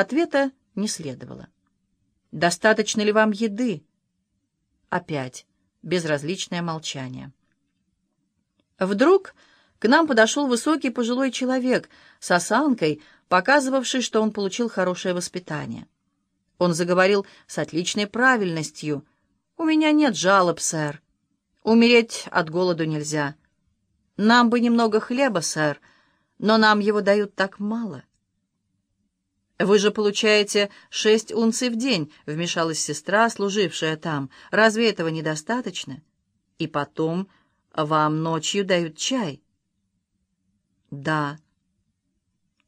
Ответа не следовало. «Достаточно ли вам еды?» Опять безразличное молчание. Вдруг к нам подошел высокий пожилой человек с осанкой, показывавший, что он получил хорошее воспитание. Он заговорил с отличной правильностью. «У меня нет жалоб, сэр. Умереть от голоду нельзя. Нам бы немного хлеба, сэр, но нам его дают так мало». «Вы же получаете шесть унций в день», — вмешалась сестра, служившая там. «Разве этого недостаточно? И потом вам ночью дают чай». «Да».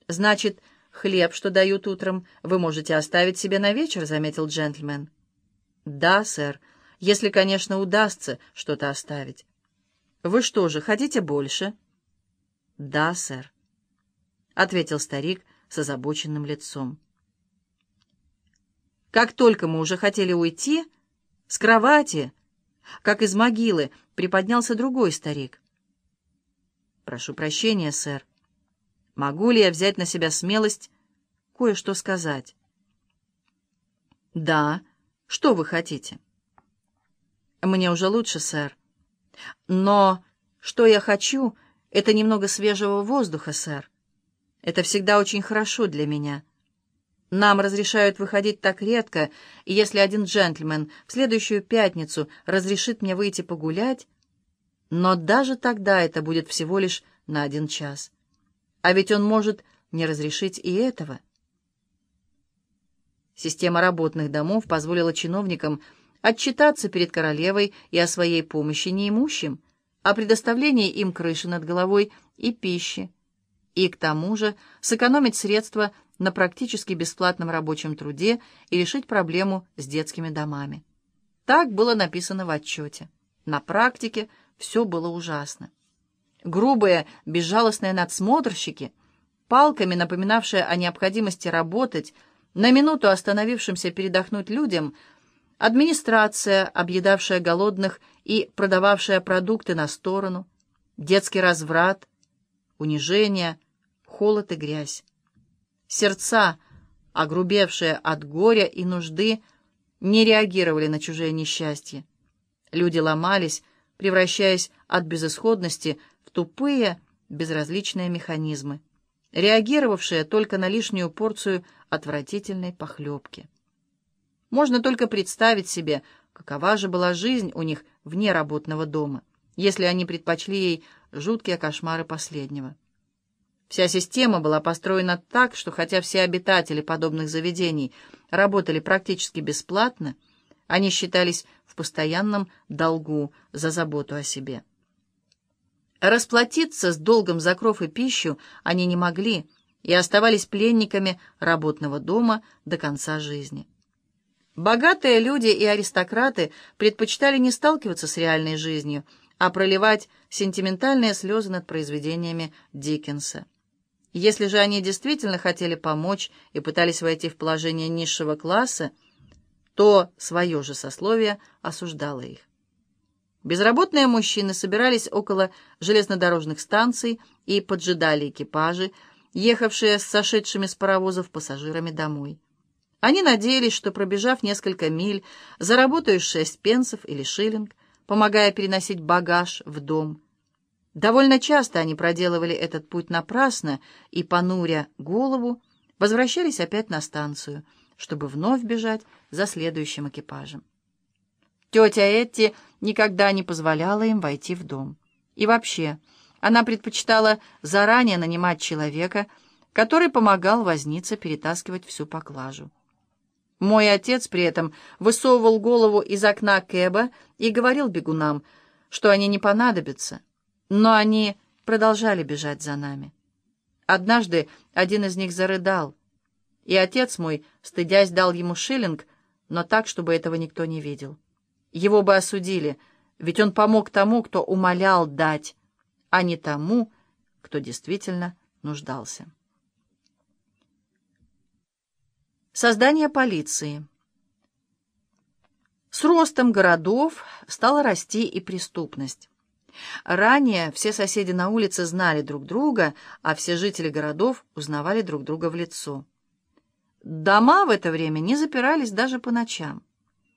«Значит, хлеб, что дают утром, вы можете оставить себе на вечер», — заметил джентльмен. «Да, сэр, если, конечно, удастся что-то оставить». «Вы что же, хотите больше?» «Да, сэр», — ответил старик, — с озабоченным лицом. Как только мы уже хотели уйти, с кровати, как из могилы, приподнялся другой старик. «Прошу прощения, сэр. Могу ли я взять на себя смелость кое-что сказать?» «Да. Что вы хотите?» «Мне уже лучше, сэр. Но что я хочу, это немного свежего воздуха, сэр. Это всегда очень хорошо для меня. Нам разрешают выходить так редко, и если один джентльмен в следующую пятницу разрешит мне выйти погулять, но даже тогда это будет всего лишь на один час. А ведь он может не разрешить и этого. Система работных домов позволила чиновникам отчитаться перед королевой и о своей помощи неимущим, о предоставлении им крыши над головой и пищи, и к тому же сэкономить средства на практически бесплатном рабочем труде и решить проблему с детскими домами. Так было написано в отчете. На практике все было ужасно. Грубые, безжалостные надсмотрщики, палками напоминавшие о необходимости работать, на минуту остановившимся передохнуть людям, администрация, объедавшая голодных и продававшая продукты на сторону, детский разврат, унижение, холод и грязь. Сердца, огрубевшие от горя и нужды, не реагировали на чужое несчастье. Люди ломались, превращаясь от безысходности в тупые, безразличные механизмы, реагировавшие только на лишнюю порцию отвратительной похлебки. Можно только представить себе, какова же была жизнь у них вне работного дома, если они предпочли ей жуткие кошмары последнего. Вся система была построена так, что хотя все обитатели подобных заведений работали практически бесплатно, они считались в постоянном долгу за заботу о себе. Расплатиться с долгом за кров и пищу они не могли и оставались пленниками работного дома до конца жизни. Богатые люди и аристократы предпочитали не сталкиваться с реальной жизнью, а проливать сентиментальные слезы над произведениями Диккенса. Если же они действительно хотели помочь и пытались войти в положение низшего класса, то свое же сословие осуждало их. Безработные мужчины собирались около железнодорожных станций и поджидали экипажи, ехавшие с сошедшими с паровозов пассажирами домой. Они надеялись, что, пробежав несколько миль, заработают шесть пенсов или шиллинг, помогая переносить багаж в дом. Довольно часто они проделывали этот путь напрасно и, понуря голову, возвращались опять на станцию, чтобы вновь бежать за следующим экипажем. Тетя Этти никогда не позволяла им войти в дом. И вообще, она предпочитала заранее нанимать человека, который помогал вознице перетаскивать всю поклажу. Мой отец при этом высовывал голову из окна Кэба и говорил бегунам, что они не понадобятся, но они продолжали бежать за нами. Однажды один из них зарыдал, и отец мой, стыдясь, дал ему шиллинг, но так, чтобы этого никто не видел. Его бы осудили, ведь он помог тому, кто умолял дать, а не тому, кто действительно нуждался. Создание полиции. С ростом городов стала расти и преступность. Ранее все соседи на улице знали друг друга, а все жители городов узнавали друг друга в лицо. Дома в это время не запирались даже по ночам.